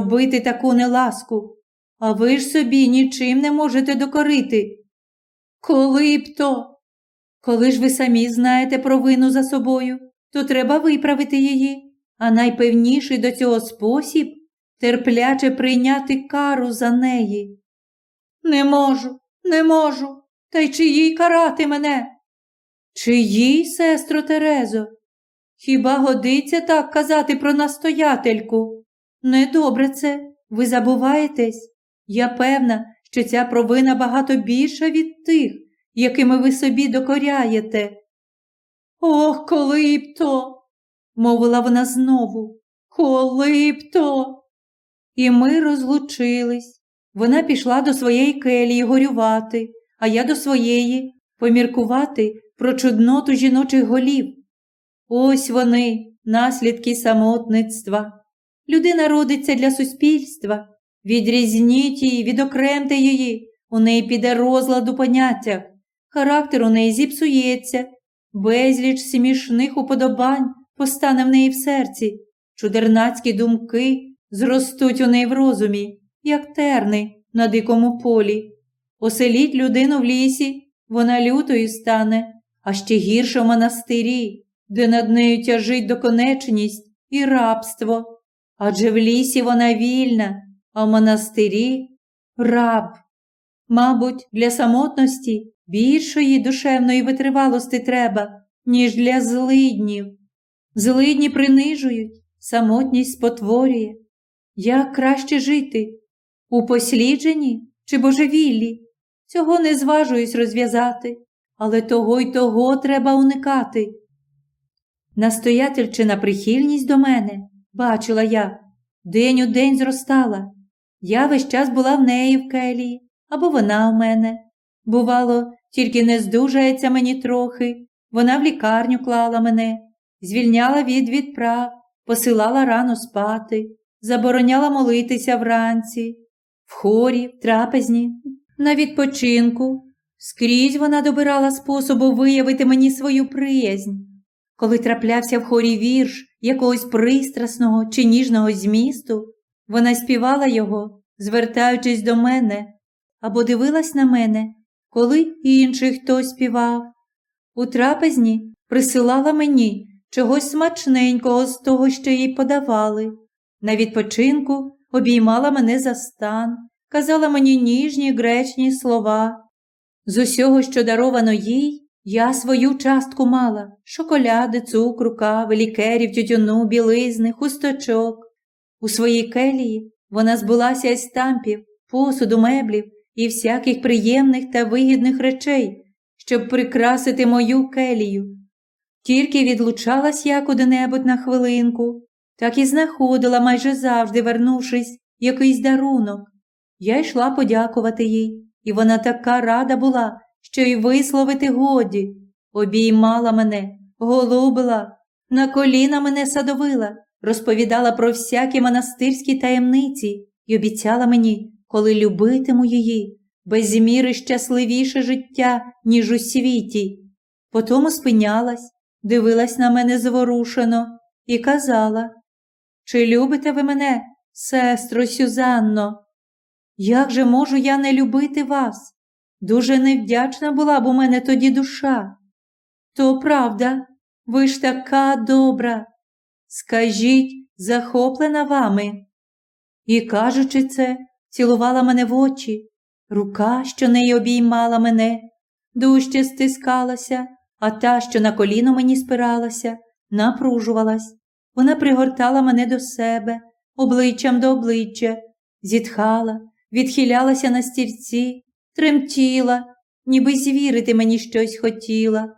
робити таку неласку, а ви ж собі нічим не можете докорити. Коли б то? Коли ж ви самі знаєте провину за собою, то треба виправити її, а найпевніший до цього спосіб терпляче прийняти кару за неї. Не можу, не можу, та й чи їй карати мене? Чиїй, сестро Терезо? Хіба годиться так казати про настоятельку? Недобре це, ви забуваєтесь. Я певна, що ця провина багато більша від тих, якими ви собі докоряєте. Ох, коли б то, мовила вона знову, коли б то. І ми розлучились. Вона пішла до своєї келії горювати, а я до своєї поміркувати про чудноту жіночих голів. Ось вони, наслідки самотництва. Людина родиться для суспільства. Відрізніть її, відокремте її, у неї піде розлад у поняттях, характер у неї зіпсується, безліч смішних уподобань постане в неї в серці, чудернацькі думки зростуть у неї в розумі, як терни на дикому полі. Оселіть людину в лісі, вона лютою стане, а ще гірше в монастирі, де над нею тяжить доконечність і рабство. Адже в лісі вона вільна, а в монастирі раб. Мабуть, для самотності більшої душевної витривалості треба, ніж для злиднів. Злидні принижують, самотність спотворює. Як краще жити? У послідженні чи божевіллі? Цього не зважуюсь розв'язати, але того й того треба уникати. Настоятельчина прихильність до мене, бачила я, день у день зростала. Я весь час була в неї в келії, або вона в мене. Бувало, тільки не здужається мені трохи, вона в лікарню клала мене, звільняла від відправ, посилала рано спати, забороняла молитися вранці, в хорі, в трапезні, на відпочинку. Скрізь вона добирала способу виявити мені свою приязнь. Коли траплявся в хорі вірш якогось пристрасного чи ніжного змісту, вона співала його, звертаючись до мене, або дивилась на мене, коли інший хтось співав. У трапезні присилала мені чогось смачненького з того, що їй подавали. На відпочинку обіймала мене за стан, казала мені ніжні гречні слова. З усього, що даровано їй, я свою частку мала шоколяди, цукру, кави, лікерів, тютюну, білизни, хусточок. У своїй келії вона збулася із стампів, посуду, меблів і всяких приємних та вигідних речей, щоб прикрасити мою келію. Тільки відлучалась я куди-небудь на хвилинку, так і знаходила майже завжди, вернувшись, якийсь дарунок. Я йшла подякувати їй, і вона така рада була, що й висловити годі. Обіймала мене, голубила, на коліна мене садовила, розповідала про всякі монастирські таємниці і обіцяла мені, коли любитиму її, без міри щасливіше життя, ніж у світі. Потому спинялась, дивилась на мене зворушено і казала Чи любите ви мене, сестро Сюзанно? Як же можу я не любити вас? Дуже невдячна була б у мене тоді душа. То правда, ви ж така добра. Скажіть, захоплена вами. І, кажучи це, цілувала мене в очі, рука, що неї обіймала мене, дужче стискалася, а та, що на коліно мені спиралася, напружувалась. Вона пригортала мене до себе, обличчям до обличчя, зітхала, відхилялася на стільці, тремтіла, ніби звірити мені щось хотіла.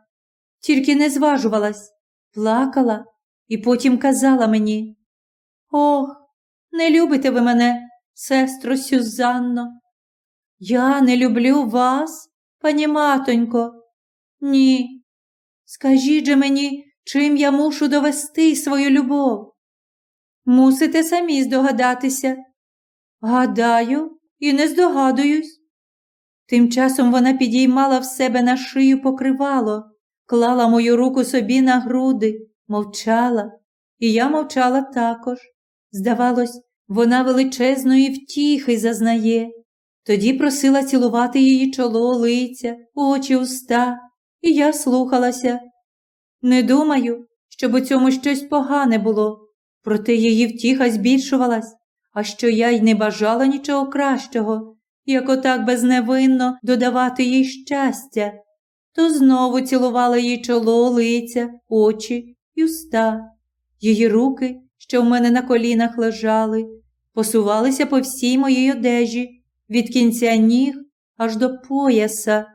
Тільки не зважувалась, плакала і потім казала мені Ох, не любите ви мене, сестро Сюзанно. Я не люблю вас, пані матонько. Ні. Скажіть же мені, чим я мушу довести свою любов? Мусите самі здогадатися. Гадаю, і не здогадуюсь. Тим часом вона підіймала в себе на шию покривало, клала мою руку собі на груди, мовчала, і я мовчала також. Здавалось, Вона величезної втіхи зазнає. Тоді просила цілувати її чоло, лиця, очі, уста, і я слухалася. Не думаю, щоб у цьому щось погане було, проте її втіха збільшувалась, а що я й не бажала нічого кращого, як отак безневинно додавати їй щастя, то знову цілувала їй чоло, лиця, очі й уста. Її руки, що в мене на колінах лежали, посувалися по всій моїй одежі, від кінця ніг аж до пояса,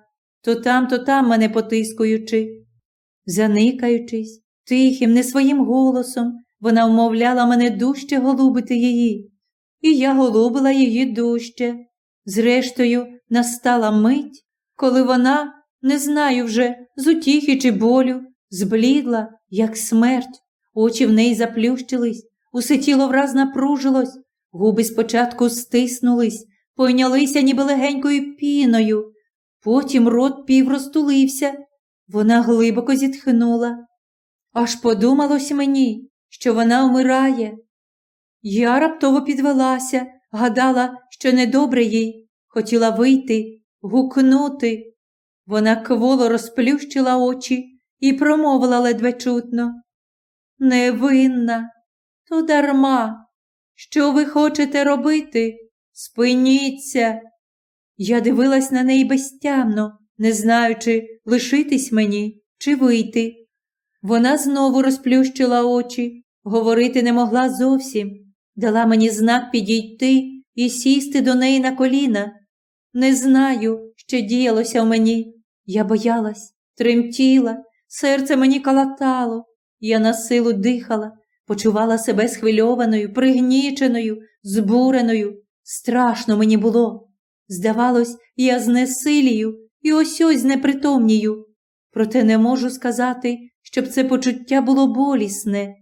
то там, то там мене потискуючи. Заникаючись, тихим, не своїм голосом, вона вмовляла мене дужче голубити її, і я голубила її дужче. Зрештою, настала мить, коли вона, не знаю вже, з утіхи чи болю, зблідла, як смерть, очі в неї заплющились, усе тіло враз напружилось, губи спочатку стиснулись, пойнялися ніби легенькою піною, потім рот пів розтулився, вона глибоко зітхнула. Аж подумалось мені, що вона вмирає. Я раптово підвелася, гадала, що недобре їй, хотіла вийти, гукнути. Вона кволо розплющила очі і промовила ледве чутно. Невинна, то дарма. Що ви хочете робити? Спиніться. Я дивилась на неї безтямно, не знаючи, лишитись мені чи вийти. Вона знову розплющила очі, говорити не могла зовсім, дала мені знак підійти і сісти до неї на коліна. Не знаю, що діялося в мені. Я боялась, тремтіла, серце мені калатало, я на силу дихала, почувала себе схвильованою, пригніченою, збуреною. Страшно мені було. Здавалось, я знесилію і ось ось непритомнію. Проте не можу сказати, щоб це почуття було болісне.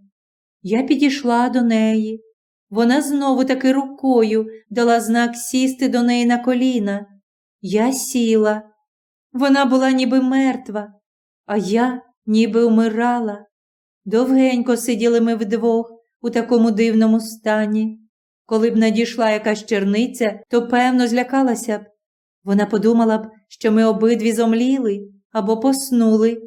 Я підійшла до неї. Вона знову таки рукою дала знак сісти до неї на коліна. Я сіла. Вона була ніби мертва, а я ніби вмирала. Довгенько сиділи ми вдвох у такому дивному стані. Коли б надійшла якась черниця, то певно злякалася б. Вона подумала б, що ми обидві зомліли або поснули.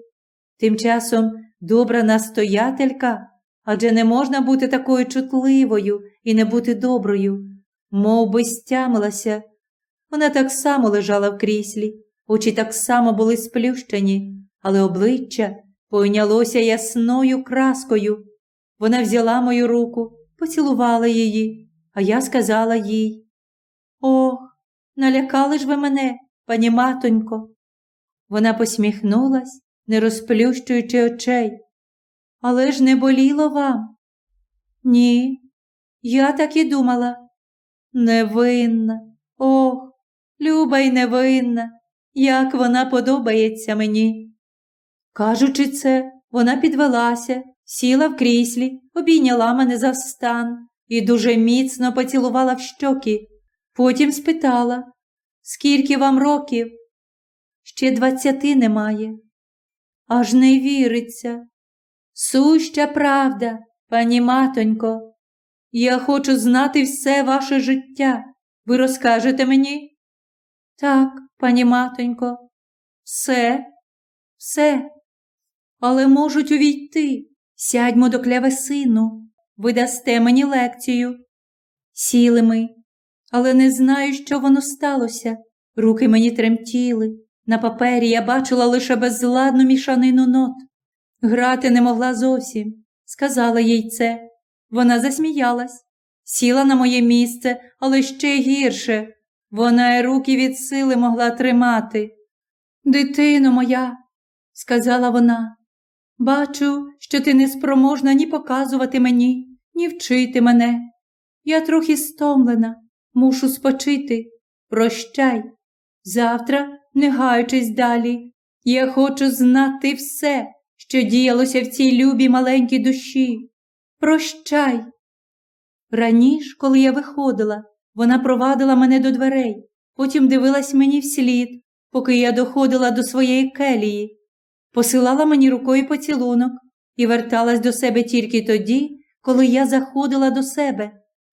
Тим часом добра настоятелька, адже не можна бути такою чутливою і не бути доброю, мов би стямилася. Вона так само лежала в кріслі, очі так само були сплющені, але обличчя пойнялося ясною краскою. Вона взяла мою руку, поцілувала її, а я сказала їй Ох, налякали ж ви мене, пані матонько. Вона посміхнулась, не розплющуючи очей. Але ж не боліло вам? Ні, я так і думала. Невинна, ох, люба й невинна, як вона подобається мені. Кажучи це, вона підвелася, сіла в кріслі, обійняла мене за стан і дуже міцно поцілувала в щоки. Потім спитала, скільки вам років? Ще двадцяти немає. Аж не віриться. Суща правда, пані матонько. Я хочу знати все ваше життя. Ви розкажете мені? Так, пані матонько, все, все. Але можуть увійти. Сядьмо до клявесину, ви дасте мені лекцію. Сіли ми, але не знаю, що воно сталося. Руки мені тремтіли. На папері я бачила лише безладну мішанину нот. Грати не могла зовсім, сказала їй це. Вона засміялась, сіла на моє місце, але ще гірше. Вона й руки від сили могла тримати. Дитино моя, сказала вона, бачу, що ти не спроможна ні показувати мені, ні вчити мене. Я трохи стомлена, мушу спочити. Прощай. Завтра, не гаючись далі, я хочу знати все, що діялося в цій любій маленькій душі. Прощай. Раніше, коли я виходила, вона провадила мене до дверей, потім дивилась мені вслід, поки я доходила до своєї келії, посилала мені рукою поцілунок і верталась до себе тільки тоді, коли я заходила до себе.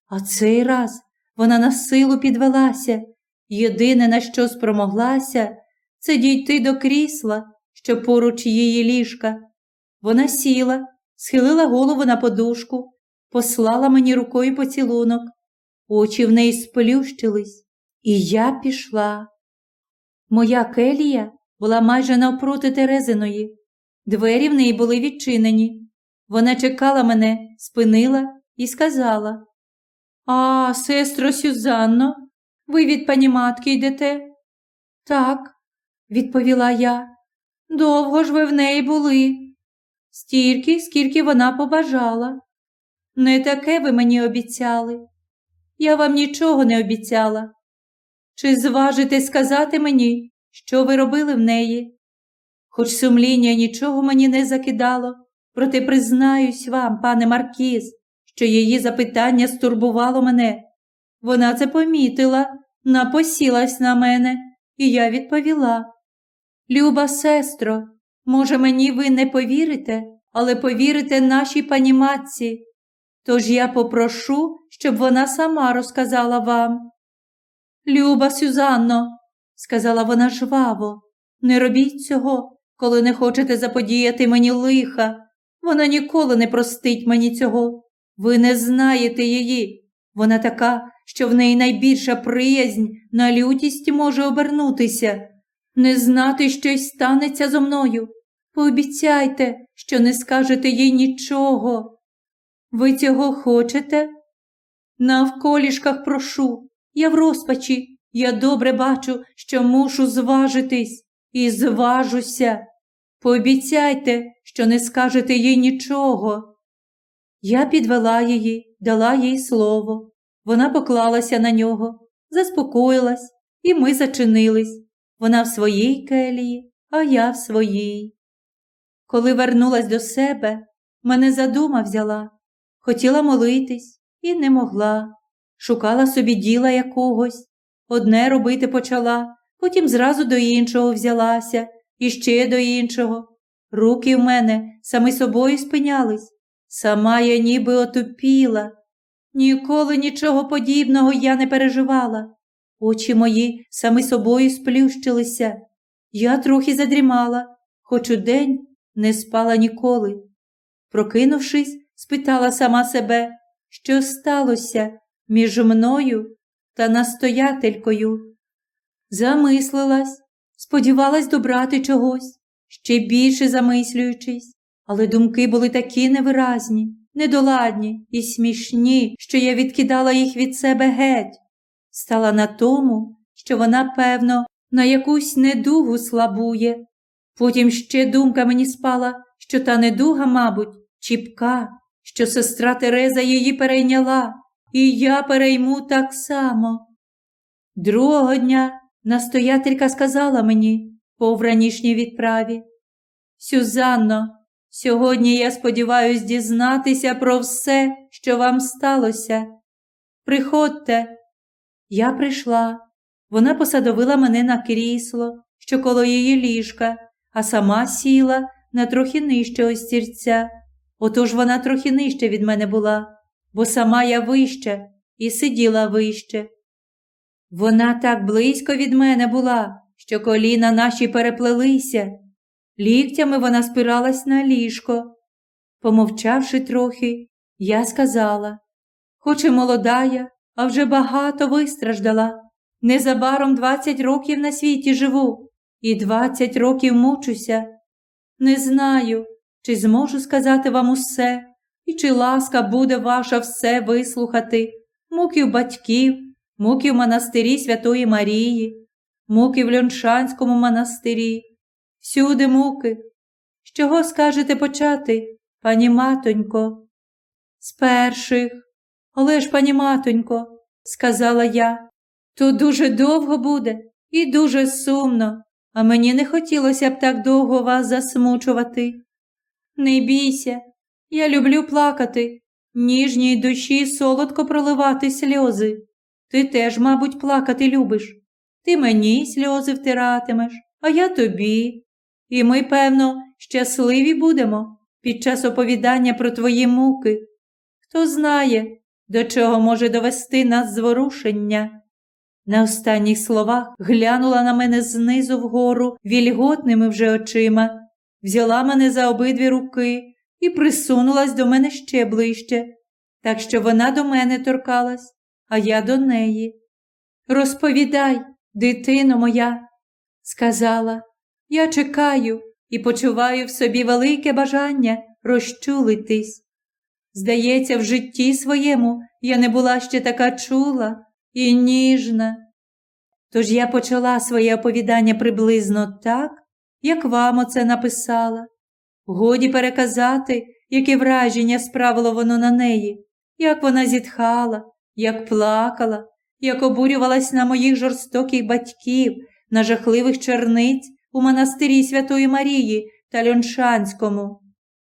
А цей раз вона на силу підвелася. Єдине, на що спромоглася, це дійти до крісла, що поруч її ліжка. Вона сіла, схилила голову на подушку, послала мені рукою поцілунок. Очі в неї сплющились, і я пішла. Моя келія була майже навпроти Терезиної. Двері в неї були відчинені. Вона чекала мене, спинила і сказала А, сестро Сюзанно, ви від пані матки йдете? Так, відповіла я. Довго ж ви в неї були? Стільки, скільки вона побажала. Не таке ви мені обіцяли. Я вам нічого не обіцяла. Чи зважите сказати мені, що ви робили в неї? Хоч сумління нічого мені не закидало, проте признаюсь вам, пане Маркіз, що її запитання стурбувало мене. Вона це помітила, напосілась на мене, і я відповіла. Люба сестро, може, мені ви не повірите, але повірите нашій пані матці. Тож я попрошу, щоб вона сама розказала вам. Люба Сюзанно, сказала вона жваво, не робіть цього, коли не хочете заподіяти мені лиха. Вона ніколи не простить мені цього. Ви не знаєте її. Вона така, що в неї найбільша приязнь на лютість може обернутися. Не знати, щось станеться зо мною. Пообіцяйте, що не скажете їй нічого. Ви цього хочете? Навколішках прошу, я в розпачі, я добре бачу, що мушу зважитись, і зважуся. Пообіцяйте, що не скажете їй нічого. Я підвела її, дала їй слово. Вона поклалася на нього, заспокоїлась, і ми зачинились. Вона в своїй келії, а я в своїй. Коли вернулась до себе, мене задума взяла, хотіла молитись і не могла. Шукала собі діла якогось, одне робити почала, потім зразу до іншого взялася, і ще до іншого. Руки в мене самі собою спинялись, сама я ніби отупіла. Ніколи нічого подібного я не переживала. Очі мої самі собою сплющилися. Я трохи задрімала, хоч у день не спала ніколи. Прокинувшись, спитала сама себе, що сталося між мною та настоятелькою. Замислилась, сподівалась добрати чогось, ще більше замислюючись, але думки були такі невиразні, недоладні і смішні, що я відкидала їх від себе геть. Стала на тому, що вона, певно, на якусь недугу слабує. Потім ще думка мені спала, що та недуга, мабуть, чіпка, що сестра Тереза її перейняла, і я перейму так само. Другого дня настоятелька сказала мені по вранішній відправі. Сюзанно, сьогодні я сподіваюсь дізнатися про все, що вам сталося. Приходьте. Я прийшла. Вона посадовила мене на крісло, що коло її ліжка, а сама сіла на трохи нижче остірця. Отож вона трохи нижче від мене була, бо сама я вища і сиділа вище. Вона так близько від мене була, що коліна наші переплелися. Ліктями вона спиралась на ліжко. Помовчавши трохи, я сказала, хоч і молода я, а вже багато вистраждала. Незабаром двадцять років на світі живу і двадцять років мучуся. Не знаю, чи зможу сказати вам усе, і чи ласка буде ваша все вислухати, муків батьків, муки в монастирі Святої Марії, муки в Льоншанському монастирі, всюди муки. З чого скажете почати, пані матонько? З перших. Але ж, пані матонько, сказала я, то дуже довго буде і дуже сумно, а мені не хотілося б так довго вас засмучувати. Не бійся, я люблю плакати, ніжній душі солодко проливати сльози. Ти теж, мабуть, плакати любиш. Ти мені сльози втиратимеш, а я тобі. І ми, певно, щасливі будемо під час оповідання про твої муки. Хто знає, до чого може довести нас зворушення. На останніх словах глянула на мене знизу вгору вільготними вже очима, взяла мене за обидві руки і присунулась до мене ще ближче, так що вона до мене торкалась, а я до неї. Розповідай, дитино моя, сказала, я чекаю і почуваю в собі велике бажання розчулитись. Здається, в житті своєму я не була ще така чула і ніжна. Тож я почала своє оповідання приблизно так, як вам оце написала. Годі переказати, яке враження справило воно на неї, як вона зітхала, як плакала, як обурювалась на моїх жорстоких батьків, на жахливих черниць у монастирі Святої Марії та Льоншанському.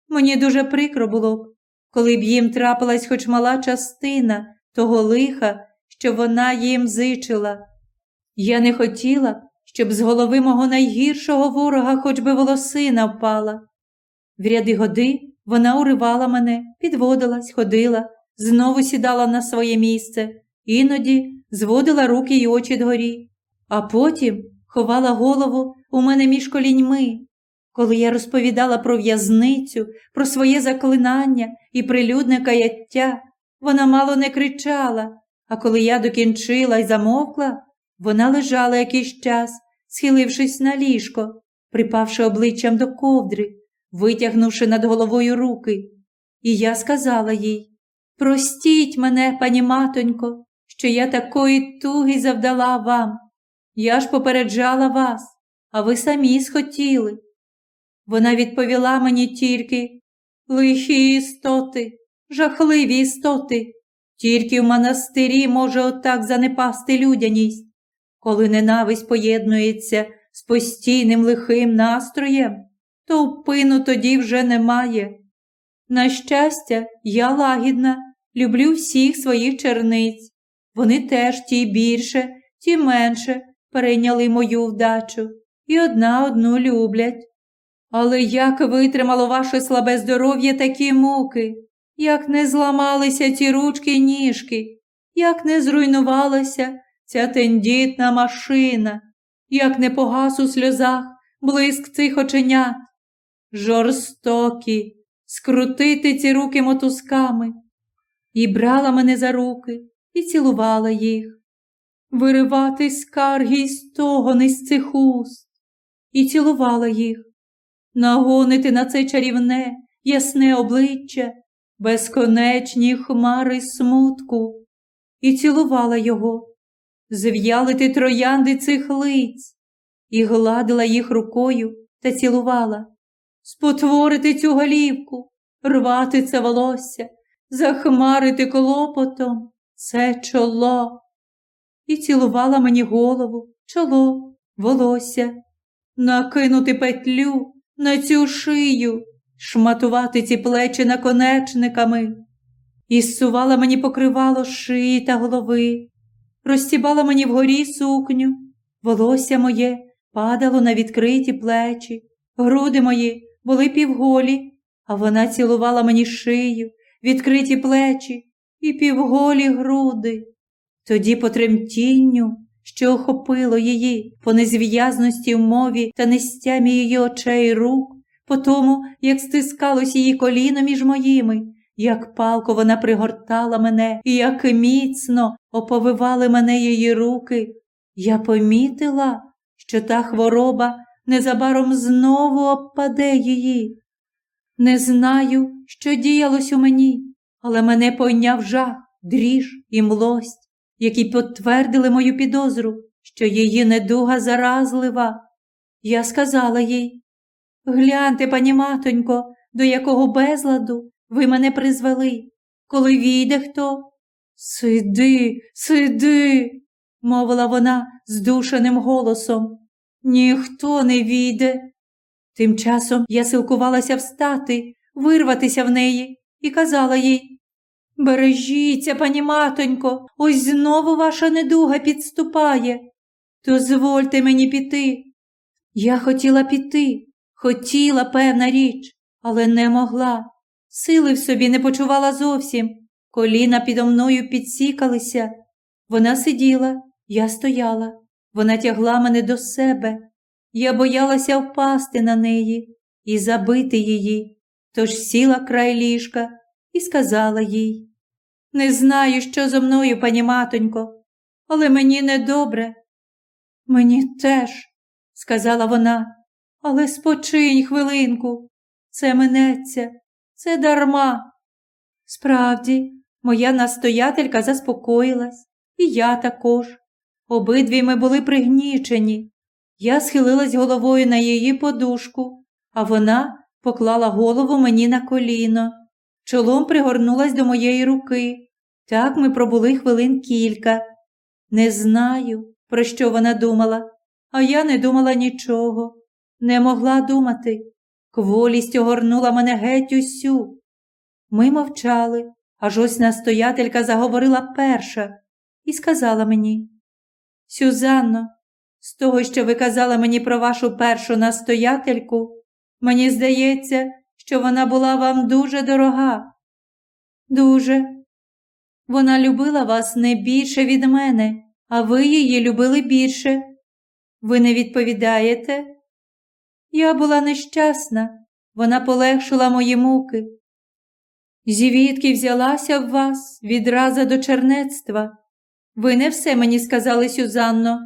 Мені дуже прикро було б, коли б їм трапилась хоч мала частина того лиха, що вона їм зичила. Я не хотіла, щоб з голови мого найгіршого ворога хоч би волосина впала. В ряди годи вона уривала мене, підводилась, ходила, знову сідала на своє місце, іноді зводила руки й очі дгорі, а потім ховала голову у мене між коліньми. Коли я розповідала про в'язницю, про своє заклинання і прилюдне каяття, вона мало не кричала, а коли я докінчила й замовкла, вона лежала якийсь час, схилившись на ліжко, припавши обличчям до ковдри, витягнувши над головою руки. І я сказала їй Простіть мене, пані матонько, що я такої туги завдала вам. Я ж попереджала вас, а ви самі схотіли. Вона відповіла мені тільки лихі істоти, жахливі істоти, тільки в монастирі може отак занепасти людяність, коли ненависть поєднується з постійним лихим настроєм, то впину тоді вже немає. На щастя, я лагідна, люблю всіх своїх черниць. Вони теж ті більше, ті менше перейняли мою вдачу і одна одну люблять. Але як витримало ваше слабе здоров'я такі муки, як не зламалися ці ручки й ніжки, як не зруйнувалася ця тендітна машина, як не погас у сльозах блиск цих оченят. Жорстокі, скрутити ці руки мотузками. І брала мене за руки і цілувала їх, виривати скарги й стогони з цих уст, і цілувала їх, нагонити на це чарівне, ясне обличчя, безконечні хмари смутку, і цілувала його, зв'ялити троянди цих лиць, і гладила їх рукою та цілувала, спотворити цю голівку, рвати це волосся, захмарити клопотом це чоло. І цілувала мені голову, чоло, волосся, накинути петлю на цю шию, шматувати ці плечі наконечниками, і зсувала мені покривало шиї та голови, розстібала мені вгорі сукню, волосся моє падало на відкриті плечі, груди мої були півголі, а вона цілувала мені шию, відкриті плечі і півголі груди. Тоді по тремтінню, що охопило її, по незв'язності в мові та нестямі її очей і рук, по тому, як стискалось її коліно між моїми, як палко вона пригортала мене і як міцно оповивали мене її руки, я помітила, що та хвороба незабаром знову обпаде її. Не знаю, що діялось у мені, але мене пойняв жах, дріж і млость, які підтвердили мою підозру, що її недуга заразлива. Я сказала їй Гляньте, пані матонько, до якого безладу ви мене призвели, коли війде хто. Сиди, сиди, мовила вона здушеним голосом. Ніхто не війде. Тим часом я силкувалася встати, вирватися в неї і казала їй Бережіться, пані матонько, ось знову ваша недуга підступає. Дозвольте мені піти. Я хотіла піти, хотіла, певна річ, але не могла. Сили в собі не почувала зовсім. коліна підо мною підсікалися. Вона сиділа, я стояла, вона тягла мене до себе. Я боялася впасти на неї і забити її, тож сіла край ліжка і сказала їй Не знаю, що зо мною, пані матонько, але мені недобре. Мені теж, сказала вона, але спочинь хвилинку. Це минеться, це дарма. Справді, моя настоятелька заспокоїлась, і я також. Обидві ми були пригнічені. Я схилилась головою на її подушку, а вона поклала голову мені на коліно, чолом пригорнулась до моєї руки. Так ми пробули хвилин кілька. Не знаю, про що вона думала, а я не думала нічого, не могла думати. Кволість огорнула мене геть усю. Ми мовчали, аж ось настоятелька заговорила перша і сказала мені Сюзанно, з того, що ви казали мені про вашу першу настоятельку, мені здається, що вона була вам дуже дорога. Дуже. Вона любила вас не більше від мене, а ви її любили більше. Ви не відповідаєте? Я була нещасна, вона полегшила мої муки. Звідки взялася в вас відраза до чернецтва? Ви не все мені сказали, Сюзанно.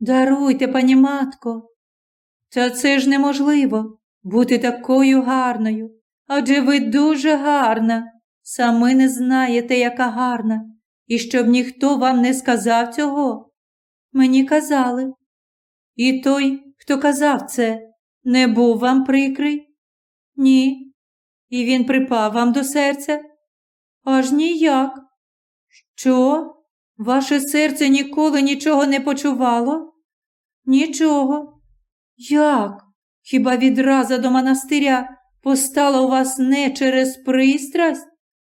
Даруйте, пані матко. Та це ж неможливо бути такою гарною. Адже ви дуже гарна. Сами не знаєте, яка гарна, і щоб ніхто вам не сказав цього. Мені казали. І той, хто казав це, не був вам прикрий? Ні. І він припав вам до серця? Аж ніяк. Що? Ваше серце ніколи нічого не почувало? Нічого. Як? Хіба відраза до монастиря постала у вас не через пристрасть?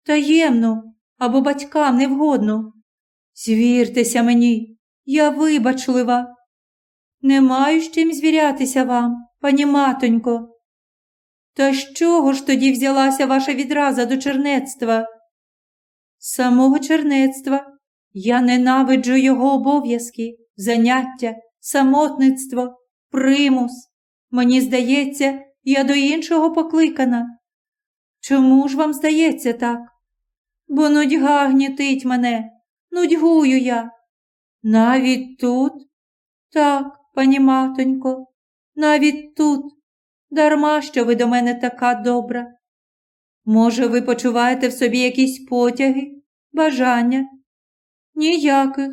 Таємну або батькам невгодну? Звіртеся мені, я вибачлива. Не маю з чим звірятися вам, пані матонько. Та з чого ж тоді взялася ваша відраза до чернецтва? Самого чернецтва. Я ненавиджу його обов'язки, заняття, самотництво, примус. Мені здається, я до іншого покликана. Чому ж вам здається так? Бо нудьга гнітить мене, нудьгую я. Навіть тут? Так, пані матонько, навіть тут, дарма що ви до мене така добра. Може, ви почуваєте в собі якісь потяги, бажання? Ніяких.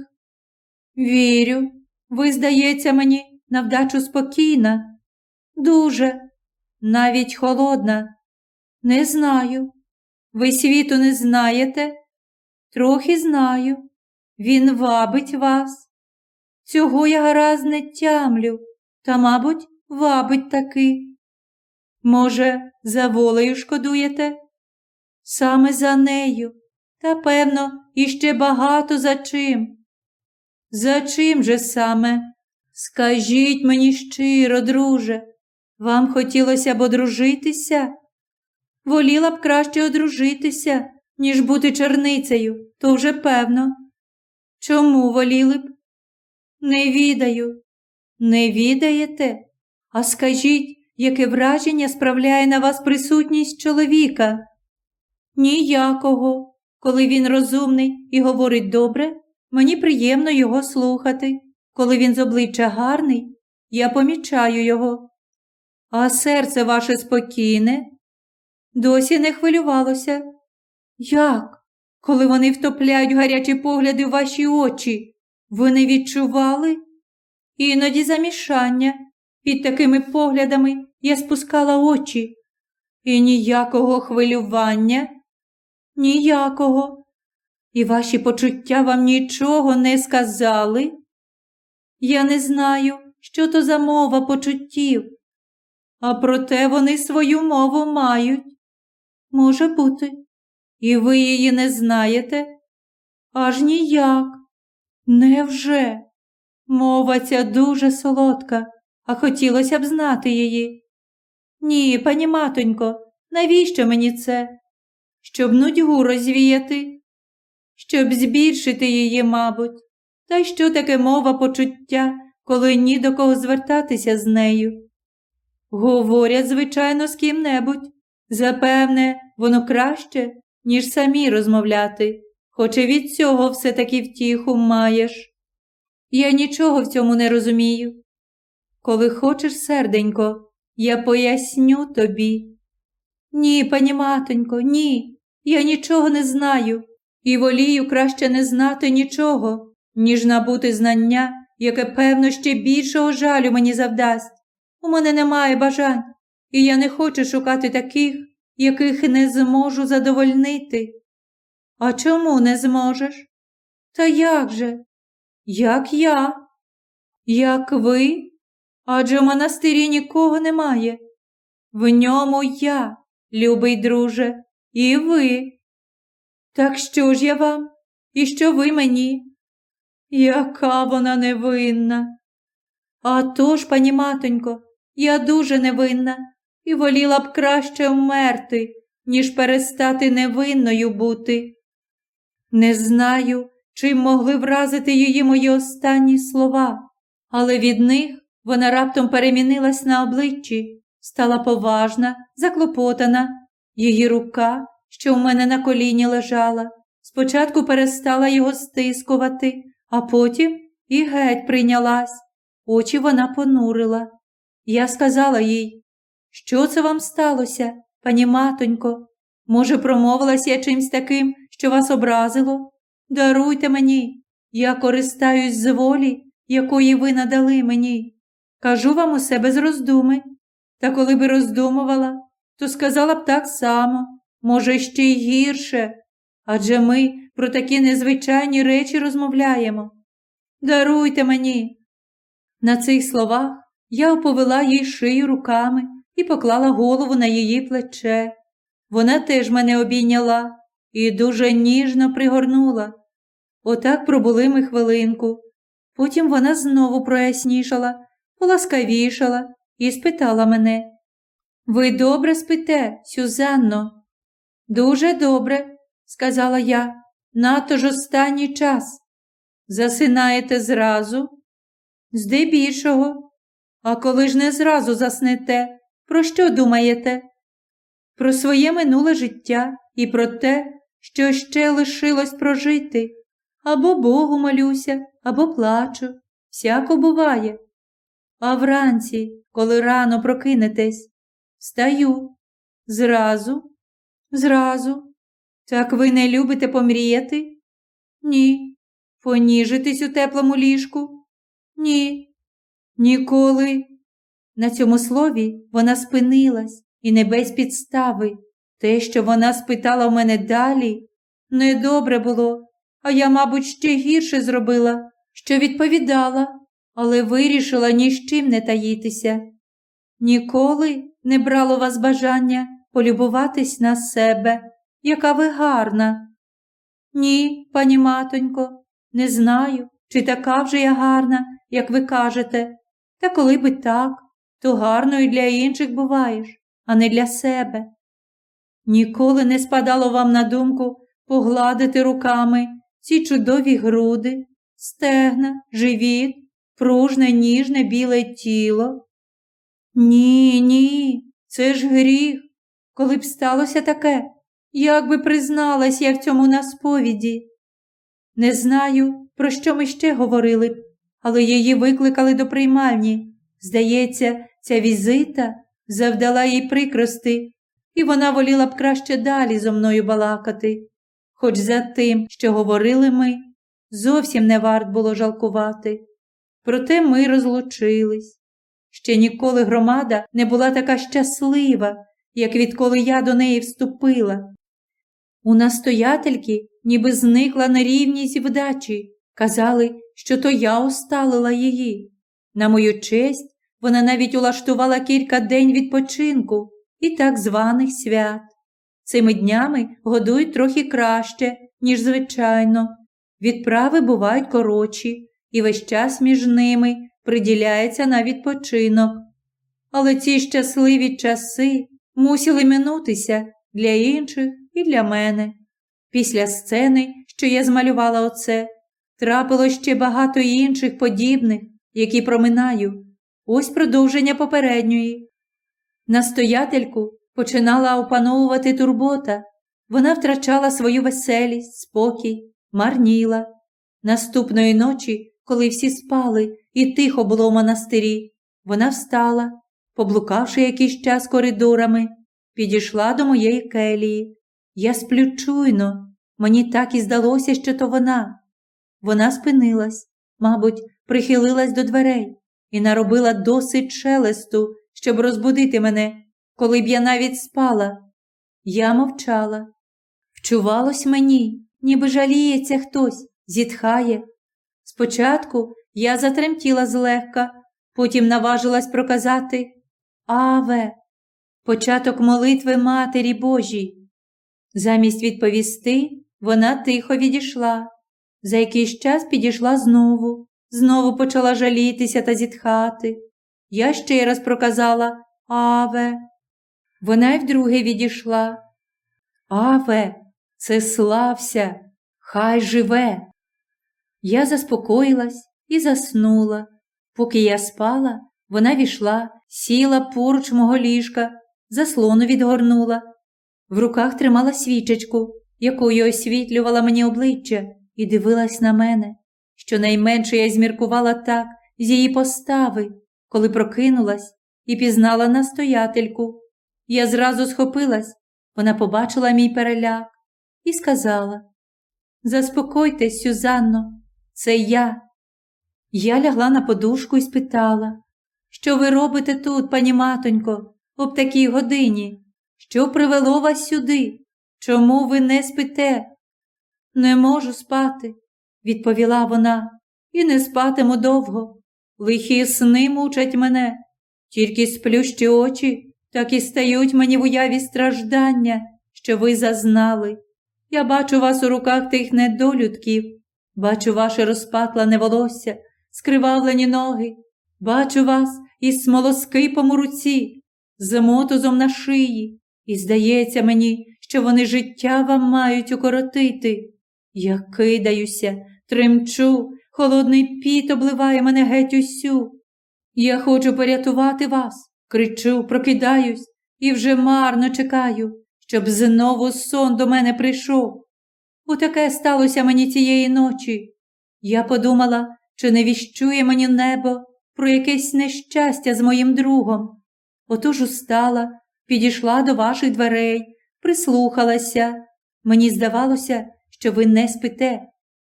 Вірю, ви, здається, мені навдачу спокійна, дуже, навіть холодна. Не знаю. Ви світу не знаєте? Трохи знаю. Він вабить вас. Цього я гаразд не тямлю, та, мабуть, вабить таки. Може, за волею шкодуєте? Саме за нею, та, певно, іще багато за чим. За чим же саме? Скажіть мені щиро, друже, вам хотілося б одружитися? Воліла б краще одружитися, ніж бути черницею, то вже певно. Чому воліли б? Не відаю. Не відаєте? А скажіть, яке враження справляє на вас присутність чоловіка? Ніякого. Коли він розумний і говорить добре, мені приємно його слухати. Коли він з обличчя гарний, я помічаю його. А серце ваше спокійне? Досі не хвилювалося. Як? Коли вони втопляють гарячі погляди в ваші очі, ви не відчували? Іноді замішання. Під такими поглядами я спускала очі. І ніякого хвилювання, ніякого. І ваші почуття вам нічого не сказали? Я не знаю, що то за мова почуттів, а проте вони свою мову мають. Може бути, і ви її не знаєте? Аж ніяк. Невже? Мова ця дуже солодка, а хотілося б знати її. Ні, пані матонько, навіщо мені це? щоб нудьгу розвіяти, щоб збільшити її, мабуть. Та й що таке мова почуття, коли ні до кого звертатися з нею? Говорять, звичайно, з ким-небудь. Запевне, воно краще, ніж самі розмовляти, хоч і від цього все таки втіху маєш. Я нічого в цьому не розумію. Коли хочеш, серденько, я поясню тобі. Ні, пані матонько, ні, я нічого не знаю і волію краще не знати нічого, ніж набути знання, яке, певно, ще більшого жалю мені завдасть. У мене немає бажань, і я не хочу шукати таких, яких не зможу задовольнити. А чому не зможеш? Та як же? Як я? Як ви? Адже в монастирі нікого немає. В ньому я, любий друже, і ви. Так що ж я вам? І що ви мені? Яка вона невинна. А то ж, пані матонько, я дуже невинна і воліла б краще вмерти, ніж перестати невинною бути. Не знаю, чим могли вразити її мої останні слова, але від них вона раптом перемінилась на обличчі, стала поважна, заклопотана, її рука, що в мене на коліні лежала, спочатку перестала його стискувати, а потім і геть прийнялась. Очі вона понурила. Я сказала їй, що це вам сталося, пані матонько? Може, промовилась я чимсь таким, що вас образило? Даруйте мені, я користаюсь з волі, якої ви надали мені. Кажу вам усе без роздуми. Та коли би роздумувала, то сказала б так само, може, ще й гірше. Адже ми про такі незвичайні речі розмовляємо. Даруйте мені. На цих словах я оповела їй шию руками і поклала голову на її плече. Вона теж мене обійняла і дуже ніжно пригорнула. Отак пробули ми хвилинку. Потім вона знову прояснішала, поласкавішала і спитала мене Ви добре спите, Сюзанно? Дуже добре, сказала я, надто ж останній час. Засинаєте зразу? Здебільшого. А коли ж не зразу заснете, про що думаєте? Про своє минуле життя і про те, що ще лишилось прожити. Або Богу молюся, або плачу. Всяко буває. А вранці, коли рано прокинетесь, встаю. Зразу, зразу. Так ви не любите помріяти? Ні. Поніжитись у теплому ліжку? Ні. Ніколи. На цьому слові вона спинилась і не без підстави. Те, що вона спитала в мене далі, недобре було, а я, мабуть, ще гірше зробила, що відповідала, але вирішила ні з чим не таїтися. Ніколи не брало вас бажання полюбуватись на себе, яка ви гарна. Ні, пані матонько, не знаю, чи така вже я гарна, як ви кажете, та коли би так, то гарною для інших буваєш, а не для себе. Ніколи не спадало вам на думку погладити руками ці чудові груди, стегна, живіт, пружне, ніжне біле тіло. Ні, ні, це ж гріх. Коли б сталося таке, як би призналась я в цьому на сповіді. Не знаю, про що ми ще говорили але її викликали до приймальні. Здається, ця візита завдала їй прикрости, і вона воліла б краще далі зо мною балакати. Хоч за тим, що говорили ми, зовсім не варт було жалкувати. Проте ми розлучились. Ще ніколи громада не була така щаслива, як відколи я до неї вступила. У настоятельки ніби зникла нерівність вдачі. Казали, що то я осталила її. На мою честь, вона навіть улаштувала кілька день відпочинку і так званих свят. Цими днями годують трохи краще, ніж звичайно. Відправи бувають коротші, і весь час між ними приділяється на відпочинок. Але ці щасливі часи мусили минутися для інших і для мене. Після сцени, що я змалювала оце, трапило ще багато інших подібних, які проминаю. Ось продовження попередньої. Настоятельку починала опановувати турбота. Вона втрачала свою веселість, спокій, марніла. Наступної ночі, коли всі спали і тихо було в монастирі, вона встала, поблукавши якийсь час коридорами, підійшла до моєї келії. Я сплю чуйно, мені так і здалося, що то вона. Вона спинилась, мабуть, прихилилась до дверей і наробила досить шелесту, щоб розбудити мене, коли б я навіть спала. Я мовчала. Вчувалось мені, ніби жаліється хтось, зітхає. Спочатку я затремтіла злегка, потім наважилась проказати Аве, початок молитви Матері Божій. Замість відповісти, вона тихо відійшла. За якийсь час підійшла знову, знову почала жалітися та зітхати. Я ще раз проказала Аве. Вона й вдруге відійшла. Аве, це слався, хай живе. Я заспокоїлась і заснула. Поки я спала, вона війшла, сіла поруч мого ліжка, заслону відгорнула. В руках тримала свічечку, якою освітлювала мені обличчя, і дивилась на мене. Щонайменше я зміркувала так з її постави, коли прокинулась і пізнала настоятельку. Я зразу схопилась, вона побачила мій переляк і сказала Заспокойтесь, Сюзанно, це я. Я лягла на подушку і спитала, що ви робите тут, пані матонько, об такій годині? Що привело вас сюди? Чому ви не спите? Не можу спати, відповіла вона, і не спатиму довго. Лихі сни мучать мене, тільки сплющі очі, так і стають мені в уяві страждання, що ви зазнали. Я бачу вас у руках тих недолюдків, бачу ваше розпатлане волосся, скривавлені ноги, бачу вас із смолоскипом у руці, з мотузом на шиї, і здається мені, що вони життя вам мають укоротити. Я кидаюся, тремчу, холодний піт обливає мене геть усю. Я хочу порятувати вас, кричу, прокидаюсь і вже марно чекаю, щоб знову сон до мене прийшов. Отаке сталося мені цієї ночі. Я подумала, чи не віщує мені небо про якесь нещастя з моїм другом. Отож устала, підійшла до ваших дверей, прислухалася. Мені здавалося, що ви не спите.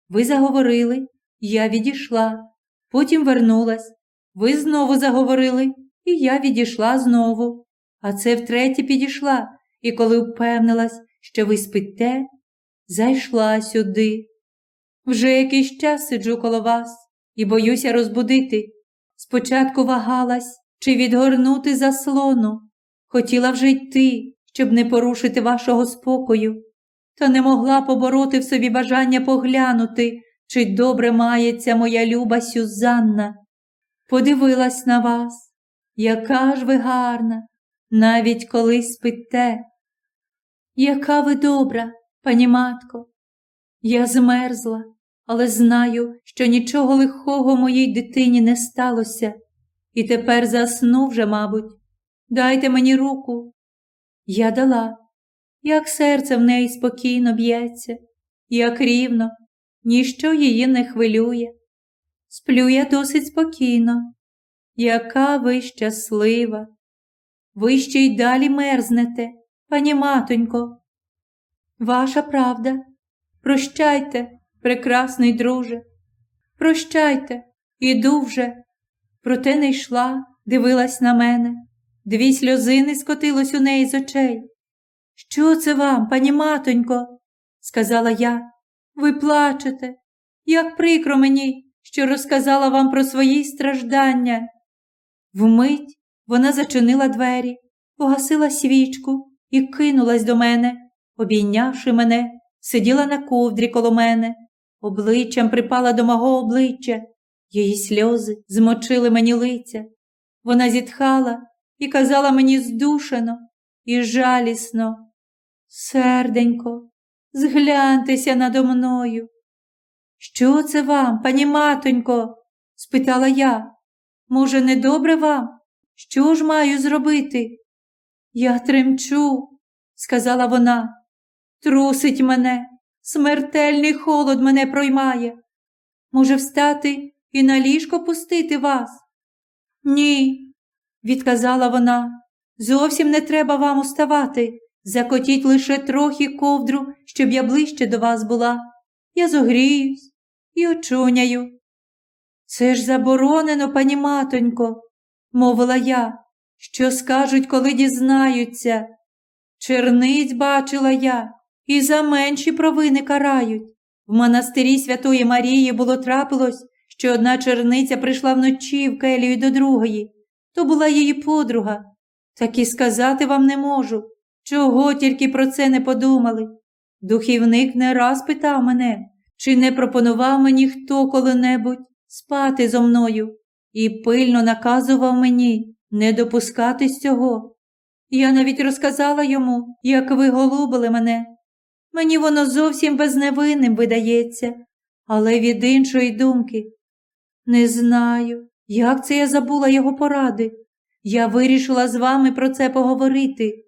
Ви заговорили, я відійшла, потім вернулась. Ви знову заговорили, і я відійшла знову. А це втретє підійшла, і коли впевнилась, що ви спите, зайшла сюди. Вже якийсь час сиджу коло вас і боюся розбудити. Спочатку вагалась чи відгорнути заслону. Хотіла вже йти, щоб не порушити вашого спокою, та не могла побороти в собі бажання поглянути, чи добре мається моя люба Сюзанна. Подивилась на вас, яка ж ви гарна, навіть коли спите. Яка ви добра, пані матко. Я змерзла, але знаю, що нічого лихого моїй дитині не сталося, і тепер засну вже, мабуть. Дайте мені руку. Я дала, як серце в неї спокійно б'ється, як рівно, ніщо її не хвилює. Сплю я досить спокійно. Яка ви щаслива. Ви ще й далі мерзнете, пані матонько. Ваша правда. Прощайте, прекрасний друже. Прощайте, іду вже. Проте не йшла, дивилась на мене. Дві сльозини скотилось у неї з очей. Що це вам, пані матонько? сказала я. Ви плачете. Як прикро мені, що розказала вам про свої страждання. Вмить вона зачинила двері, погасила свічку і кинулась до мене, обійнявши мене, сиділа на ковдрі коло мене, обличчям припала до мого обличчя, її сльози змочили мені лиця. Вона зітхала і казала мені здушено і жалісно. Серденько, згляньтеся надо мною. Що це вам, пані матонько? спитала я. Може, не добре вам? Що ж маю зробити? Я тремчу, сказала вона. Трусить мене, смертельний холод мене проймає. Може, встати і на ліжко пустити вас? Ні, відказала вона. Зовсім не треба вам уставати. Закотіть лише трохи ковдру, щоб я ближче до вас була. Я зогріюсь і очуняю. Це ж заборонено, пані матонько, мовила я, що скажуть, коли дізнаються. Черниць бачила я, і за менші провини карають. В монастирі Святої Марії було трапилось, що одна черниця прийшла вночі в келію до другої. То була її подруга. Так і сказати вам не можу, чого тільки про це не подумали. Духівник не раз питав мене, чи не пропонував мені хто коли-небудь спати зо мною, і пильно наказував мені не допускатись цього. Я навіть розказала йому, як ви голубили мене. Мені воно зовсім безневинним видається, але від іншої думки. Не знаю, як це я забула його поради. Я вирішила з вами про це поговорити.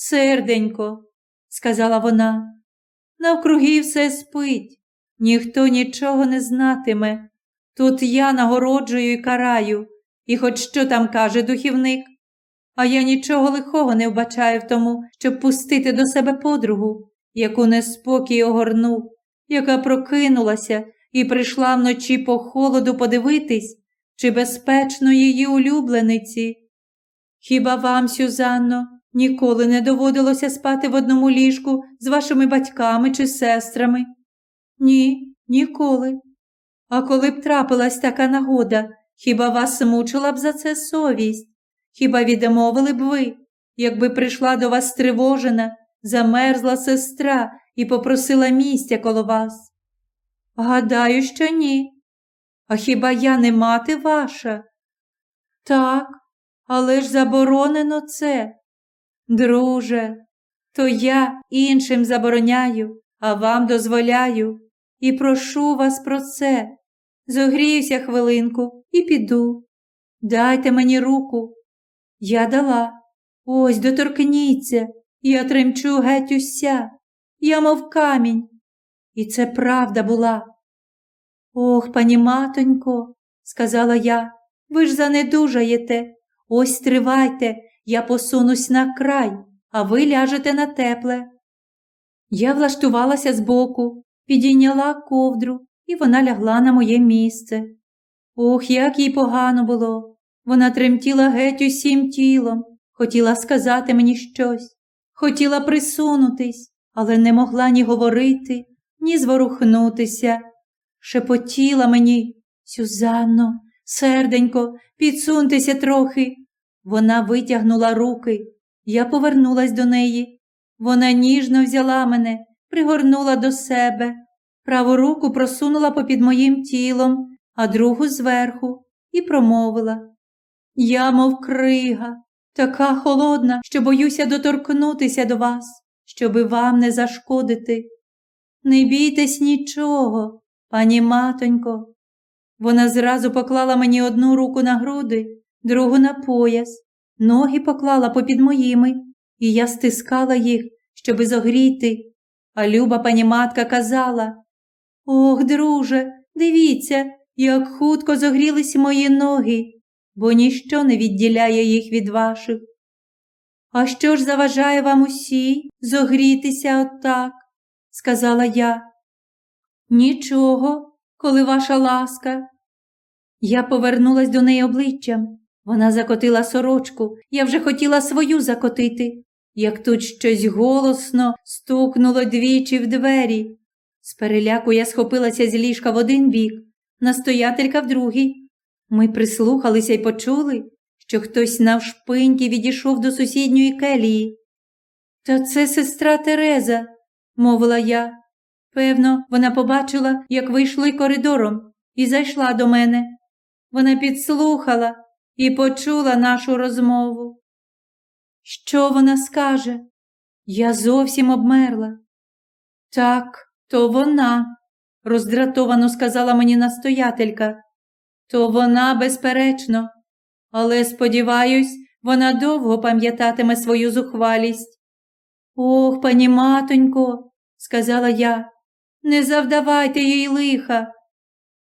Серденько, сказала вона, навкруги все спить, ніхто нічого не знатиме. Тут я нагороджую і караю, і хоч що там каже духівник, а я нічого лихого не вбачаю в тому, щоб пустити до себе подругу, яку неспокій огорнув, яка прокинулася і прийшла вночі по холоду подивитись, чи безпечно її улюблениці. Хіба вам, Сюзанно, ніколи не доводилося спати в одному ліжку з вашими батьками чи сестрами? Ні, ніколи. А коли б трапилась така нагода, хіба вас мучила б за це совість? Хіба відмовили б ви, якби прийшла до вас стривожена, замерзла сестра і попросила місця коло вас? Гадаю, що ні. А хіба я не мати ваша? Так, але ж заборонено це. Друже, то я іншим забороняю, а вам дозволяю, і прошу вас про це. Зогріюся хвилинку і піду. Дайте мені руку. Я дала. Ось доторкніться, я тремчу геть уся, я мов камінь. І це правда була. Ох, пані матонько, сказала я, ви ж занедужаєте. Ось стривайте, я посунусь на край, а ви ляжете на тепле. Я влаштувалася збоку, підійняла ковдру, і вона лягла на моє місце. Ох, як їй погано було. Вона тремтіла геть усім тілом, хотіла сказати мені щось, хотіла присунутись, але не могла ні говорити, ні зворухнутися. Шепотіла мені, Сюзанно, серденько, підсуньтеся трохи. Вона витягнула руки. Я повернулась до неї. Вона ніжно взяла мене, пригорнула до себе, праву руку просунула попід моїм тілом, а другу зверху, і промовила. Я, мов крига, така холодна, що боюся доторкнутися до вас, щоби вам не зашкодити. Не бійтесь нічого, пані матонько. Вона зразу поклала мені одну руку на груди, другу на пояс, ноги поклала попід моїми, і я стискала їх, щоби зогріти. А люба пані матка казала Ох, друже, дивіться, як хутко зогрілись мої ноги, бо ніщо не відділяє їх від ваших. А що ж заважає вам усі зогрітися отак? сказала я. Нічого, коли ваша ласка. Я повернулась до неї обличчям. Вона закотила сорочку, я вже хотіла свою закотити, як тут щось голосно стукнуло двічі в двері. З переляку я схопилася з ліжка в один бік, настоятелька в другий. Ми прислухалися й почули, що хтось навшпиньки відійшов до сусідньої келії. Та це сестра Тереза, мовила я. Певно, вона побачила, як вийшли коридором, і зайшла до мене. Вона підслухала і почула нашу розмову. Що вона скаже? Я зовсім обмерла. Так, то вона, роздратовано сказала мені настоятелька. То вона, безперечно, але, сподіваюсь, вона довго пам'ятатиме свою зухвалість. Ох, пані матонько, сказала я, не завдавайте їй лиха.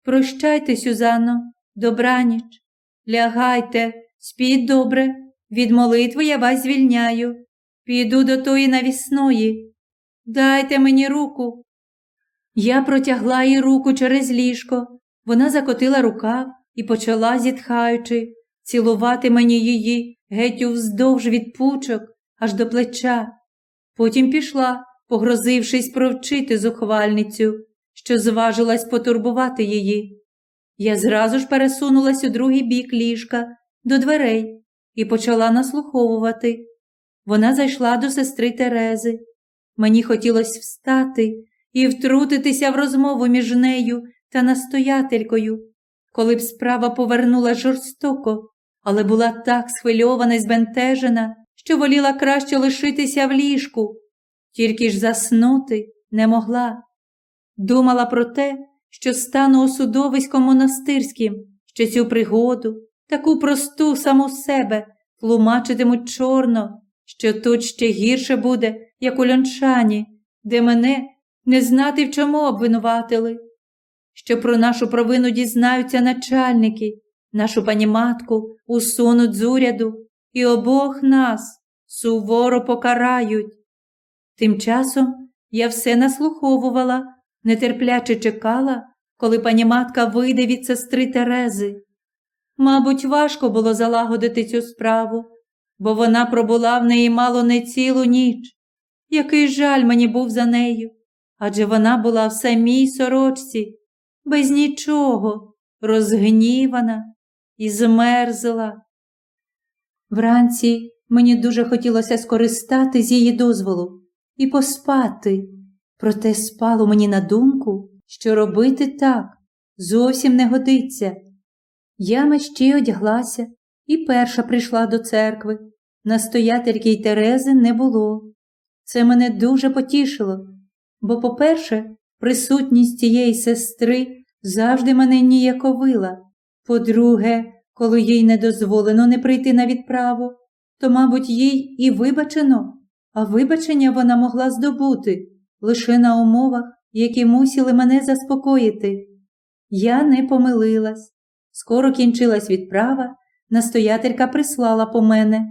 Прощайте, Сюзанно, добраніч, лягайте, спіть добре, від молитви я вас звільняю. Піду до тої навісної. Дайте мені руку. Я протягла їй руку через ліжко. Вона закотила рукав і почала, зітхаючи, цілувати мені її геть уздовж від пучок аж до плеча. Потім пішла, погрозившись провчити зухвальницю, що зважилась потурбувати її. Я зразу ж пересунулась у другий бік ліжка до дверей і почала наслуховувати. Вона зайшла до сестри Терези. Мені хотілося встати і втрутитися в розмову між нею та настоятелькою, коли б справа повернула жорстоко, але була так схвильована і збентежена, що воліла краще лишитися в ліжку, тільки ж заснути не могла. Думала про те, що стану осудовиськом монастирським, що цю пригоду, таку просту саму себе, тлумачитимуть чорно, що тут ще гірше буде, як у льончані, де мене не знати в чому обвинуватили, що про нашу провину дізнаються начальники, нашу паніматку усунуть з уряду і обох нас суворо покарають. Тим часом я все наслуховувала, нетерпляче чекала, коли паніматка вийде від сестри Терези. Мабуть, важко було залагодити цю справу, бо вона пробула в неї мало не цілу ніч. Який жаль мені був за нею, адже вона була в самій сорочці, без нічого, розгнівана і змерзла. Вранці мені дуже хотілося скористати з її дозволу і поспати, проте спало мені на думку, що робити так зовсім не годиться. Я мещі одяглася і перша прийшла до церкви. Настоятельки й Терези не було. Це мене дуже потішило, бо, по-перше, присутність тієї сестри завжди мене ніяковила. По-друге, коли їй не дозволено не прийти на відправу, то, мабуть, їй і вибачено, а вибачення вона могла здобути лише на умовах, які мусили мене заспокоїти. Я не помилилась. Скоро кінчилась відправа, настоятелька прислала по мене.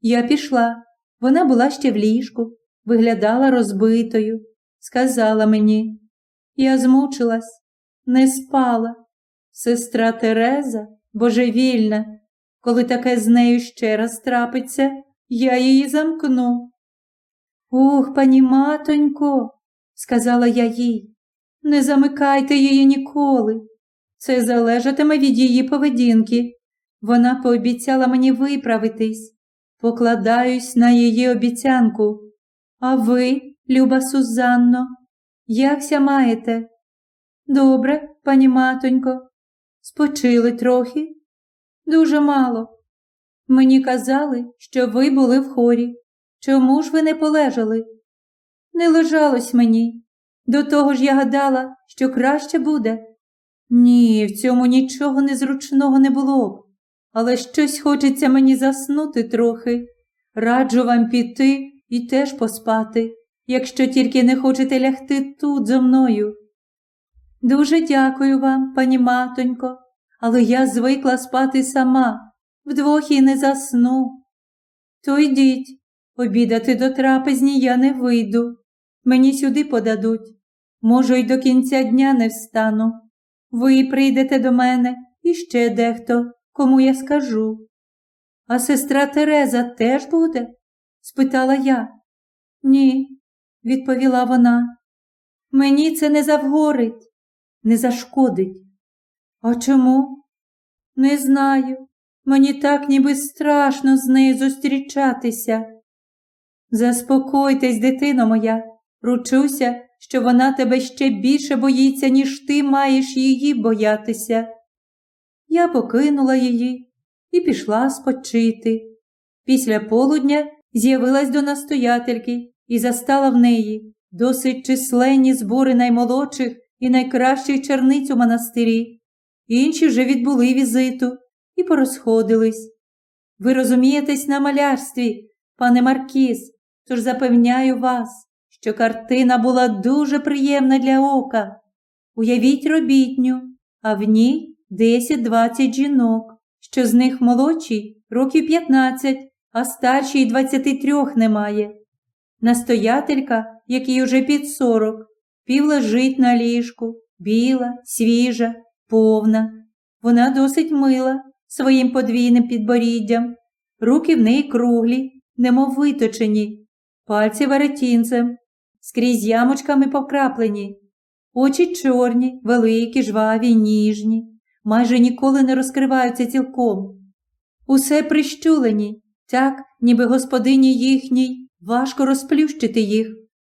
Я пішла. Вона була ще в ліжку, виглядала розбитою, сказала мені, я змучилась, не спала. Сестра Тереза божевільна, коли таке з нею ще раз трапиться, я її замкну. Ух, пані матонько, сказала я їй, не замикайте її ніколи. Це залежатиме від її поведінки. Вона пообіцяла мені виправитись, покладаюсь на її обіцянку. А ви, люба Сузанно, якся маєте? Добре, пані матонько, спочили трохи? Дуже мало. Мені казали, що ви були в хорі. Чому ж ви не полежали? Не лежалось мені. До того ж я гадала, що краще буде. Ні, в цьому нічого незручного не було б, але щось хочеться мені заснути трохи. Раджу вам піти і теж поспати, якщо тільки не хочете лягти тут зо мною. Дуже дякую вам, пані матонько, але я звикла спати сама, вдвох і не засну. То йдіть, обідати до трапезні я не вийду. Мені сюди подадуть. Можу, й до кінця дня не встану. Ви прийдете до мене і ще дехто, кому я скажу. А сестра Тереза теж буде? спитала я. Ні, відповіла вона. Мені це не завгорить, не зашкодить. А чому? Не знаю. Мені так ніби страшно з нею зустрічатися. Заспокойтесь, дитино моя, ручуся, що вона тебе ще більше боїться, ніж ти маєш її боятися. Я покинула її і пішла спочити. Після полудня з'явилась до настоятельки і застала в неї досить численні збори наймолодших і найкращих черниць у монастирі. Інші вже відбули візиту і порозходились. Ви розумієтесь на малярстві, пане Маркіз, тож запевняю вас, що картина була дуже приємна для ока. Уявіть робітню, а в ній 10-20 жінок, що з них молодші років 15, а старші й 23 немає. Настоятелька, який уже під 40, пів лежить на ліжку, біла, свіжа, повна. Вона досить мила своїм подвійним підборіддям, руки в неї круглі, немов виточені, пальці веретінцем, скрізь ямочками покраплені, очі чорні, великі, жваві, ніжні, майже ніколи не розкриваються цілком. Усе прищулені, так, ніби господині їхній, важко розплющити їх,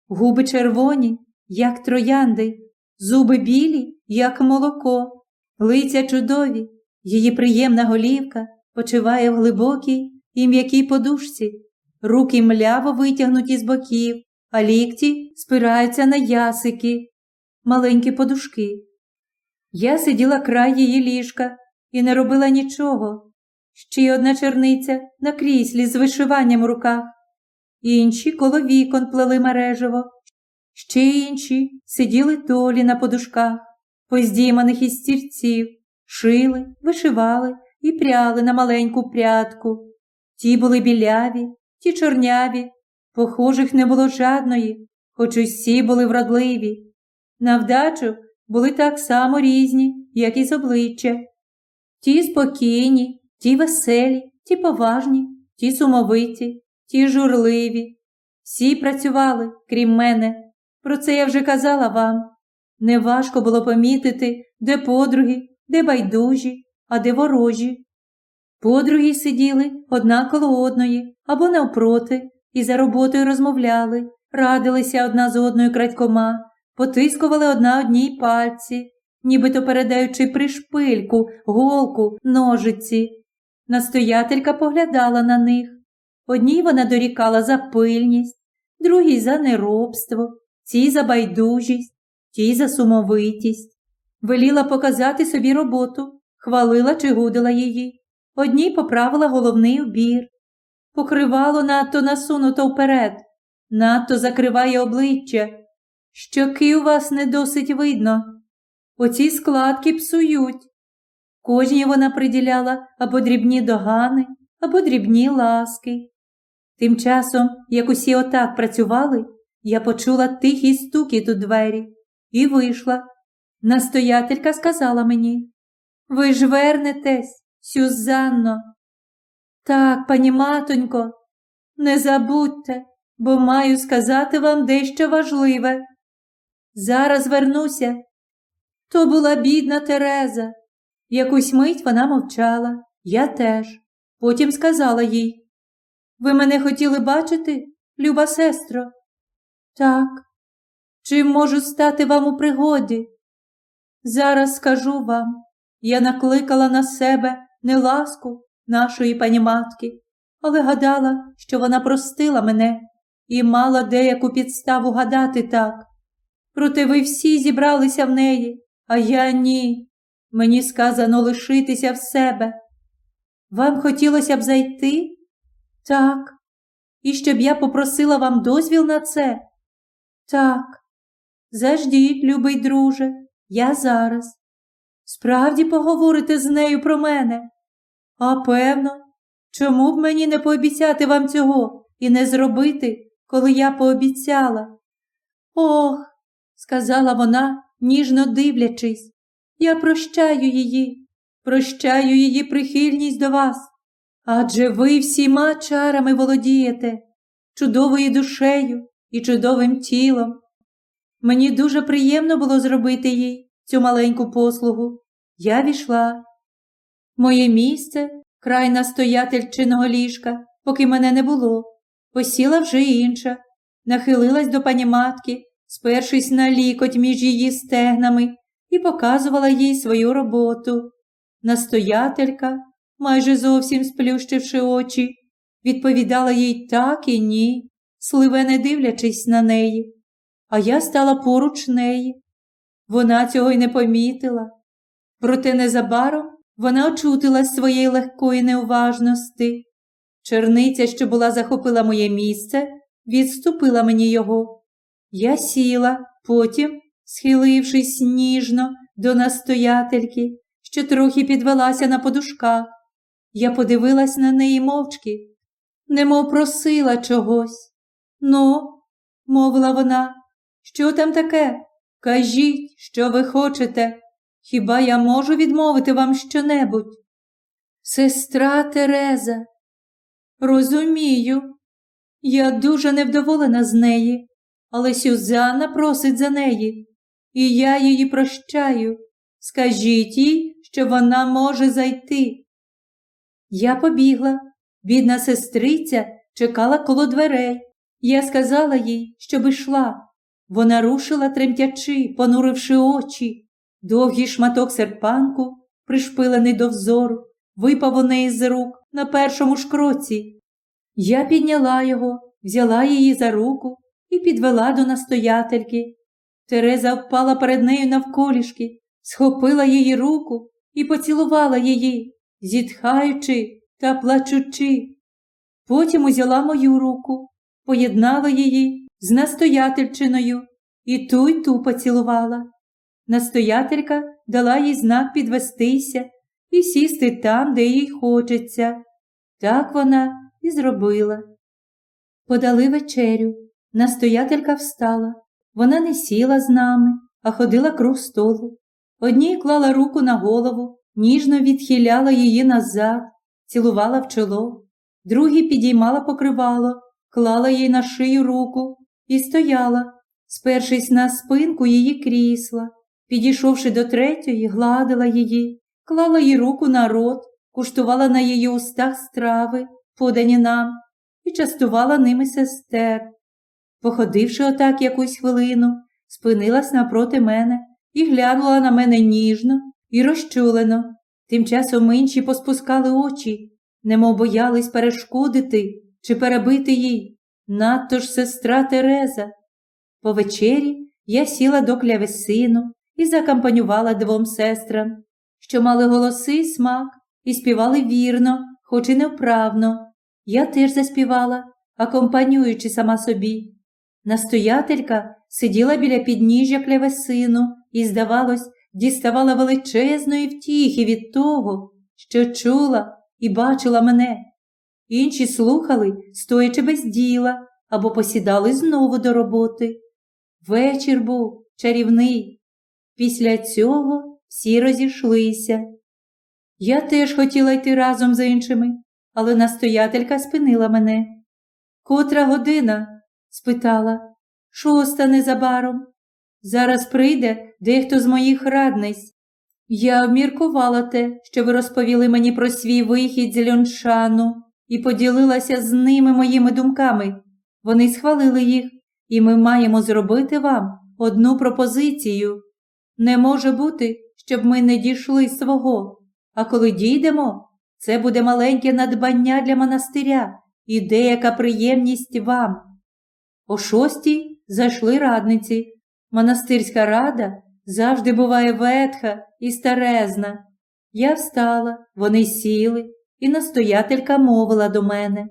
губи червоні, як троянди, зуби білі, як молоко, лиця чудові, її приємна голівка почиває в глибокій і м'якій подушці, руки мляво витягнуті з боків, а лікті спираються на ясики, маленькі подушки. Я сиділа край її ліжка і не робила нічого. Ще одна черниця на кріслі з вишиванням у руках, інші коло вікон плели мережево, ще інші сиділи толі на подушках, поздійманих із стільців, шили, вишивали і пряли на маленьку прядку. Ті були біляві, ті чорняві, похожих не було жадної, хоч усі були вродливі. На вдачу були так само різні, як і з обличчя. Ті спокійні, ті веселі, ті поважні, ті сумовиті, ті журливі. Всі працювали, крім мене. Про це я вже казала вам. Неважко було помітити, де подруги, де байдужі, а де ворожі. Подруги сиділи одна коло одної або навпроти, і за роботою розмовляли, радилися одна з одною крадькома, потискували одна одній пальці, нібито передаючи пришпильку, голку, ножиці. Настоятелька поглядала на них. Одній вона дорікала за пильність, другій за неробство, цій за байдужість, тій за сумовитість. Веліла показати собі роботу, хвалила чи гудила її. Одній поправила головний убір. Покривало надто насунуто вперед, надто закриває обличчя. Щоки у вас не досить видно. Оці складки псують. Кожній вона приділяла або дрібні догани, або дрібні ласки. Тим часом, як усі отак працювали, я почула тихий стукіт у двері і вийшла. Настоятелька сказала мені Ви ж вернетесь, Сюзанно. Так, пані матонько, не забудьте, бо маю сказати вам дещо важливе. Зараз вернуся. То була бідна Тереза. Якусь мить вона мовчала, я теж. Потім сказала їй Ви мене хотіли бачити, люба сестро? Так. Чим можу стати вам у пригоді? Зараз скажу вам, я накликала на себе не ласку нашої пані матки, але гадала, що вона простила мене і мала деяку підставу гадати так. Проте ви всі зібралися в неї, а я ні. Мені сказано лишитися в себе. Вам хотілося б зайти? Так. І щоб я попросила вам дозвіл на це? Так. Заждіть, любий друже, я зараз. Справді поговорите з нею про мене? А певно, чому б мені не пообіцяти вам цього і не зробити, коли я пообіцяла? Ох, сказала вона, ніжно дивлячись, я прощаю її, прощаю її прихильність до вас. Адже ви всіма чарами володієте, чудовою душею і чудовим тілом. Мені дуже приємно було зробити їй цю маленьку послугу. Я війшла. Моє місце, край настоятельчиного ліжка, поки мене не було, посіла вже інша, нахилилась до пані матки, спершись на лікоть між її стегнами, і показувала їй свою роботу. Настоятелька, майже зовсім сплющивши очі, відповідала їй так і ні, сливе не дивлячись на неї, а я стала поруч неї. Вона цього й не помітила. Проте незабаром вона очутила своєї легкої неуважності. Черниця, що була захопила моє місце, відступила мені його. Я сіла, потім, схилившись ніжно до настоятельки, що трохи підвелася на подушках, я подивилась на неї мовчки, немов просила чогось. Ну, мовила вона, що там таке? Кажіть, що ви хочете. Хіба я можу відмовити вам щонебудь? Сестра Тереза, розумію, я дуже невдоволена з неї, але Сюзанна просить за неї, і я її прощаю. Скажіть їй, що вона може зайти. Я побігла. Бідна сестриця чекала коло дверей. Я сказала їй, щоб йшла. Вона рушила тремтячи, понуривши очі. Довгий шматок серпанку, пришпилений до взору, випав у неї з рук на першому шкроці. Я підняла його, взяла її за руку і підвела до настоятельки. Тереза впала перед нею навколішки, схопила її руку і поцілувала її, зітхаючи та плачучи. Потім узяла мою руку, поєднала її з настоятельчиною і ту й ту поцілувала. Настоятелька дала їй знак підвестися і сісти там, де їй хочеться. Так вона і зробила. Подали вечерю. Настоятелька встала. Вона не сіла з нами, а ходила круг столу. Одній клала руку на голову, ніжно відхиляла її назад, цілувала в чоло, другій підіймала покривало, клала їй на шию руку і стояла, спершись на спинку її крісла. Підійшовши до третьої, гладила її, клала їй руку на рот, куштувала на її устах страви, подані нам, і частувала ними сестер. Походивши отак якусь хвилину, спинилась напроти мене і глянула на мене ніжно і розчулено. Тим часом інші поспускали очі, немов боялись перешкодити чи перебити їй. Надто ж сестра Тереза. По вечері я сіла до клявесину і закампанювала двом сестрам, що мали голоси і смак і співали вірно, хоч і невправно. Я теж заспівала, акомпанюючи сама собі. Настоятелька сиділа біля підніжжя клявесину і, здавалось, діставала величезної втіхи від того, що чула і бачила мене. Інші слухали, стоячи без діла, або посідали знову до роботи. Вечір був чарівний. Після цього всі розійшлися. Я теж хотіла йти разом з іншими, але настоятелька спинила мене. Котра година? спитала. Шоста незабаром. Зараз прийде дехто з моїх радниць. Я обміркувала те, що ви розповіли мені про свій вихід з льоншану, і поділилася з ними моїми думками. Вони схвалили їх, і ми маємо зробити вам одну пропозицію. Не може бути, щоб ми не дійшли свого, а коли дійдемо, це буде маленьке надбання для монастиря і деяка приємність вам. О шостій зайшли радниці. Монастирська рада завжди буває ветха і старезна. Я встала, вони сіли, і настоятелька мовила до мене.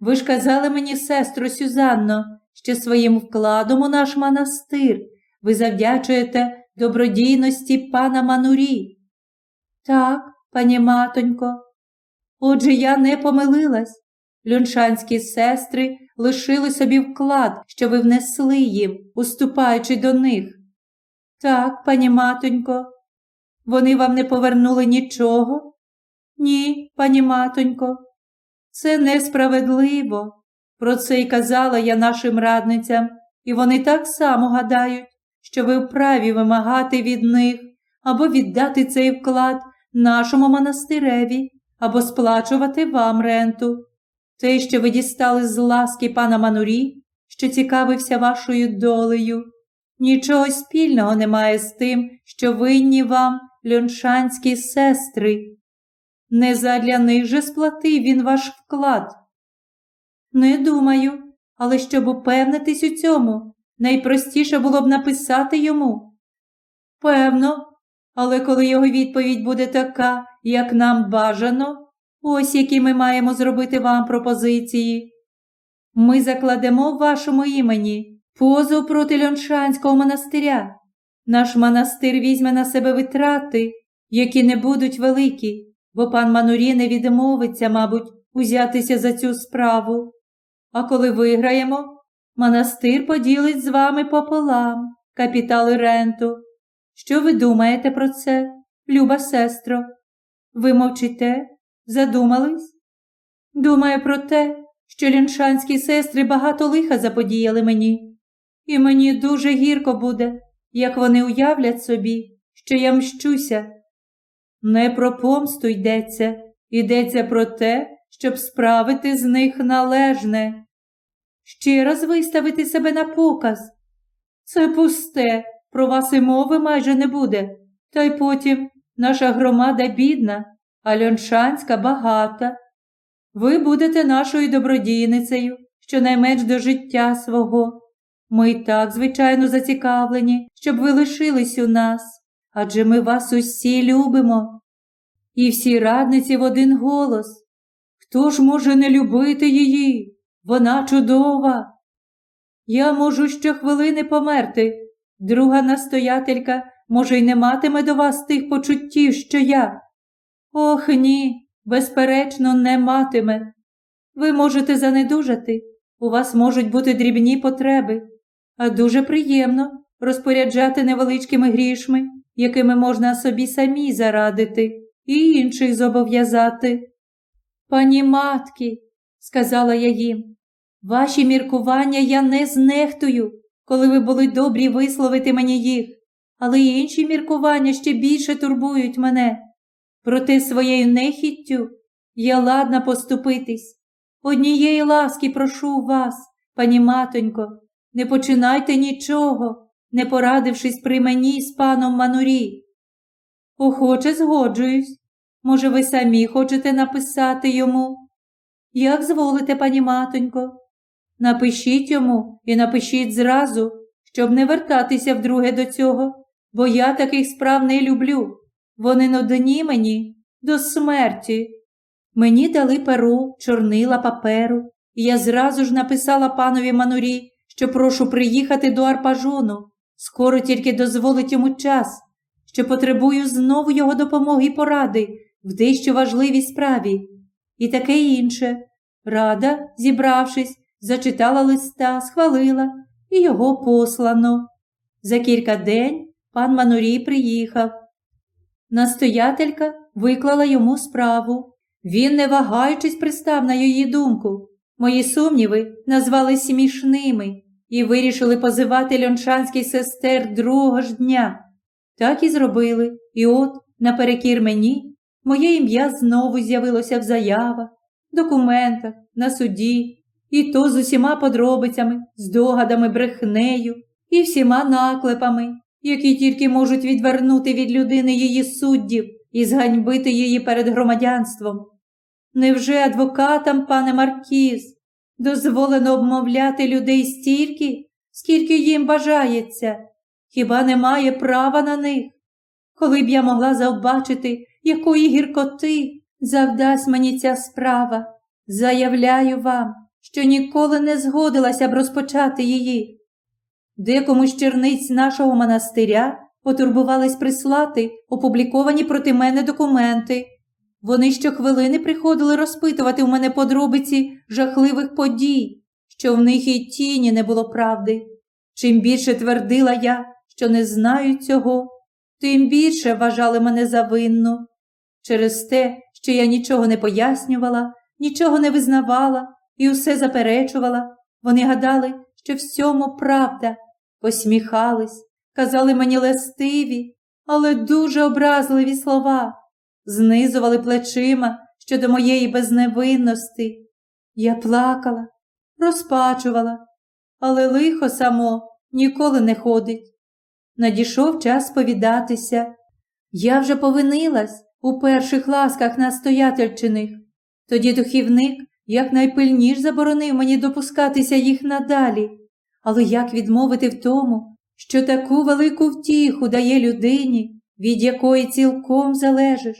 Ви ж казали мені, сестру Сюзанно, що своїм вкладом у наш монастир ви завдячуєте добродійності пана Манурі. Так, пані матонько. Отже, я не помилилась. Люншанські сестри лишили собі вклад, що ви внесли їм, уступаючи до них. Так, пані матонько, вони вам не повернули нічого? Ні, пані матонько, це несправедливо. Про це й казала я нашим радницям, і вони так само гадають, що ви вправі вимагати від них або віддати цей вклад нашому монастиреві, або сплачувати вам ренту. Те, що ви дістали з ласки пана Манурі, що цікавився вашою долею, нічого спільного немає з тим, що винні вам льоншанські сестри. Не задля них же сплатив він ваш вклад. Не думаю, але щоб упевнитись у цьому, найпростіше було б написати йому. Певно, але коли його відповідь буде така, як нам бажано, ось які ми маємо зробити вам пропозиції. Ми закладемо в вашому імені позов проти Льоншанського монастиря. Наш монастир візьме на себе витрати, які не будуть великі, бо пан Манурі не відмовиться, мабуть, узятися за цю справу. А коли виграємо, монастир поділить з вами пополам, капітал і ренту. Що ви думаєте про це, люба сестро? Ви мовчите? Задумались? Думаю про те, що ліншанські сестри багато лиха заподіяли мені, і мені дуже гірко буде, як вони уявлять собі, що я мщуся. Не про помсту йдеться, йдеться про те, щоб справити з них належне. Ще раз виставити себе на показ. Це пусте, про вас і мови майже не буде. Та й потім наша громада бідна, а льоншанська багата. Ви будете нашою добродійницею, щонайменш до життя свого. Ми й так, звичайно, зацікавлені, щоб ви лишились у нас, адже ми вас усі любимо. І всі радниці в один голос. Хто ж може не любити її? Вона чудова. Я можу щохвилини померти. Друга настоятелька, може, й не матиме до вас тих почуттів, що я. Ох, ні, безперечно, не матиме. Ви можете занедужати, у вас можуть бути дрібні потреби, а дуже приємно розпоряджати невеличкими грішми, якими можна собі самі зарадити і інших зобов'язати. Пані матки, сказала я їм, ваші міркування я не знехтую, коли ви були добрі висловити мені їх, але й інші міркування ще більше турбують мене. Проте своєю нехіттю я ладна поступитись. Однієї ласки прошу вас, пані матонько, не починайте нічого, не порадившись при мені з паном Манурі. Охоче згоджуюсь. Може, ви самі хочете написати йому? Як зволите, пані матонько? Напишіть йому і напишіть зразу, щоб не вертатися вдруге до цього, бо я таких справ не люблю. Вони нудні мені до смерті. Мені дали перу, чорнила паперу, і я зразу ж написала панові Манурі, що прошу приїхати до Арпажону, скоро тільки дозволить йому час, що потребую знову його допомоги і поради в дещо важливій справі. І таке інше. Рада, зібравшись, зачитала листа, схвалила і його послано. За кілька день пан Манурій приїхав. Настоятелька виклала йому справу. Він, не вагаючись, пристав на її думку. Мої сумніви назвали смішними і вирішили позивати льоншанський сестер другого ж дня. Так і зробили, і от, наперекір мені, моє ім'я знову з'явилося в заявах, документах, на суді, і то з усіма подробицями, здогадами, брехнею і всіма наклепами, які тільки можуть відвернути від людини її суддів і зганьбити її перед громадянством. Невже адвокатам, пане Маркіз, дозволено обмовляти людей стільки, скільки їм бажається? Хіба немає права на них? Коли б я могла завбачити, якої гіркоти завдасть мені ця справа, заявляю вам, що ніколи не згодилася б розпочати її. Декому з черниць нашого монастиря потурбувались прислати опубліковані проти мене документи. Вони щохвилини приходили розпитувати у мене подробиці жахливих подій, що в них і тіні не було правди. Чим більше твердила я, що не знаю цього, тим більше вважали мене за винну. Через те, що я нічого не пояснювала, нічого не визнавала і усе заперечувала, вони гадали, що всьому правда, посміхались, казали мені лестиві, але дуже образливі слова, знизували плечима щодо моєї безневинності. Я плакала, розпачувала, але лихо само ніколи не ходить. Надійшов час повідатися. Я вже повинилась у перших ласках настоятельчиних. Тоді духівник якнайпильніш заборонив мені допускатися їх надалі. Але як відмовити в тому, що таку велику втіху дає людині, від якої цілком залежиш?